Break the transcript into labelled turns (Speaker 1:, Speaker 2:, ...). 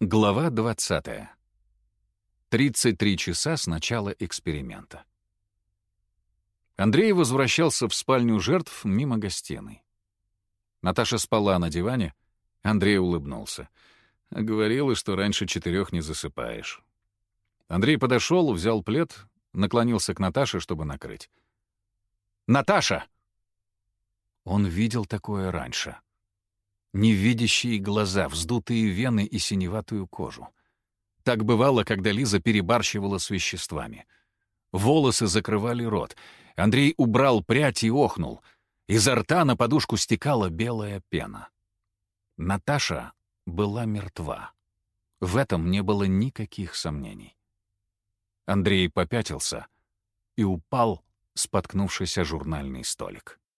Speaker 1: Глава 20. 33 часа с начала эксперимента. Андрей возвращался в спальню жертв мимо гостиной. Наташа спала на диване, Андрей улыбнулся. Говорила, что раньше четырех не засыпаешь. Андрей подошел, взял плед, наклонился к Наташе, чтобы накрыть. «Наташа!» Он видел такое раньше невидящие глаза, вздутые вены и синеватую кожу. Так бывало, когда Лиза перебарщивала с веществами. Волосы закрывали рот. Андрей убрал прядь и охнул. Изо рта на подушку стекала белая пена. Наташа была мертва. В этом не было никаких сомнений. Андрей попятился и упал, споткнувшись о журнальный столик.